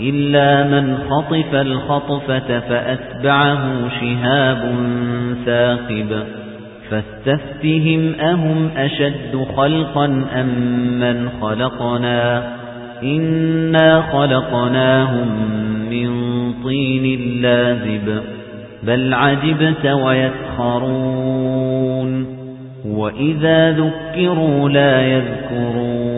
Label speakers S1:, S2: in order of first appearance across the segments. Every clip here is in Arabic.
S1: إلا من خطف الخطفة فأتبعه شهاب ثاقب فاستفتهم أهم أشد خلقا أم من خلقنا إنا خلقناهم من طين لازب بل عجبت ويسخرون وإذا ذكروا لا يذكرون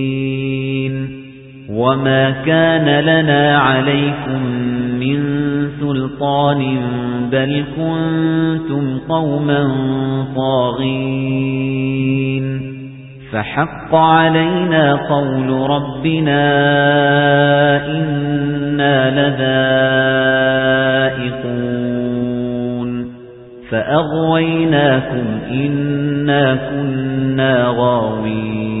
S1: وما كان لنا عليكم من سلطان بل كنتم قوما طاغين فحق علينا قول ربنا إنا لذائقون فأغويناكم إنا كنا غاوين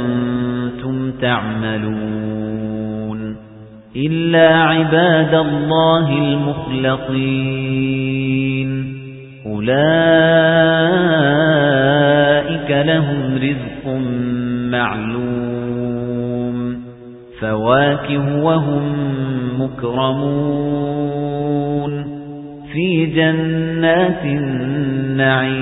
S1: تعملون إلا عباد الله المخلصين. أولئك لهم رزق معلوم. فواكه وهم مكرمون. في جنات النعيم.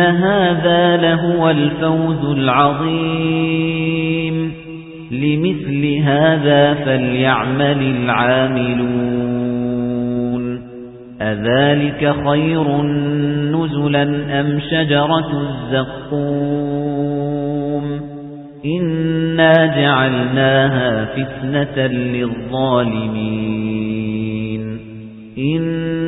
S1: هذا لهو الفوز العظيم لمثل هذا فليعمل العاملون أذلك خير نزلا أم شجرة الزقوم إنا جعلناها فتنة للظالمين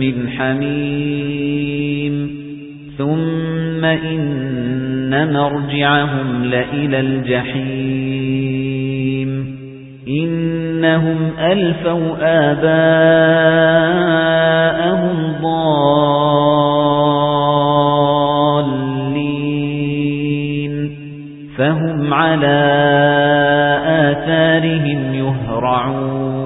S1: من حميم. ثم إن مرجعهم لإلى الجحيم. إنهم ألفوا آباءهم ضالين. فهم على آثارهم يهرعون.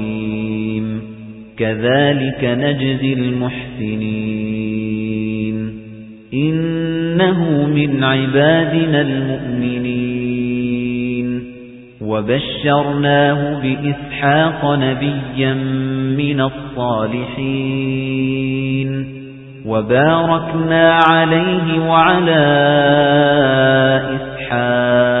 S1: كذلك نجزي المحسنين. إنه من عبادنا المؤمنين. وبشرناه بإسحاق نبيا من الصالحين. وباركنا عليه وعلى إسحاق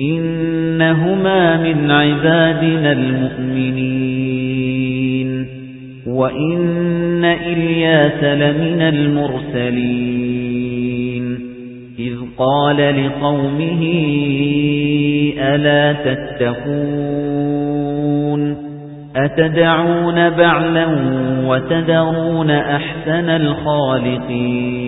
S1: إنهما من عبادنا المؤمنين. وإن إلياس لمن المرسلين. إذ قال لقومه ألا تتقون؟ أتدعون بعلا وتدرون أحسن الخالقين؟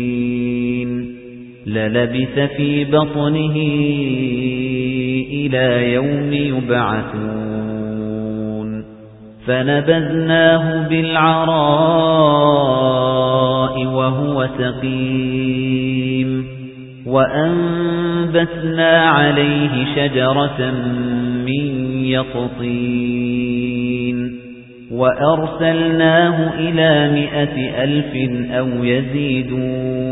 S1: للبث في بطنه إلى يوم يبعثون. فنبذناه بالعراء وهو سقيم. وأنبثنا عليه شجرة من يقطين. وأرسلناه إلى مئة ألف أو يزيدون.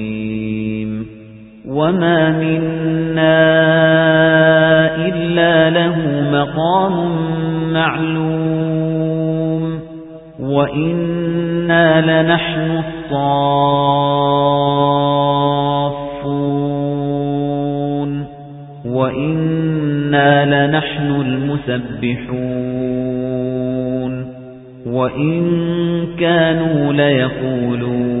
S1: وما منا إلا له مقام معلوم وإنا لنحن الصافون وإنا لنحن المسبحون وإن كانوا ليقولون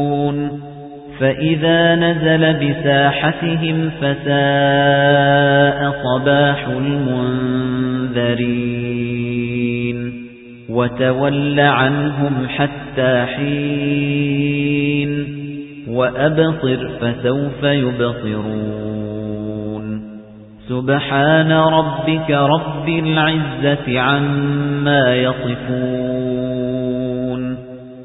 S1: فَإِذَا نَزَلَ بِسَاحَتِهِمْ فَسَاءَ صَبَاحُ الْمُنذَرِينَ وَتَوَلَّ عَنْهُمْ حَتَّى حِينٍ وَأَبْصِرْ فَسَوْفَ يُبْصِرُونَ سُبْحَانَ رَبِّكَ رَبِّ الْعِزَّةِ عَمَّا يَصِفُونَ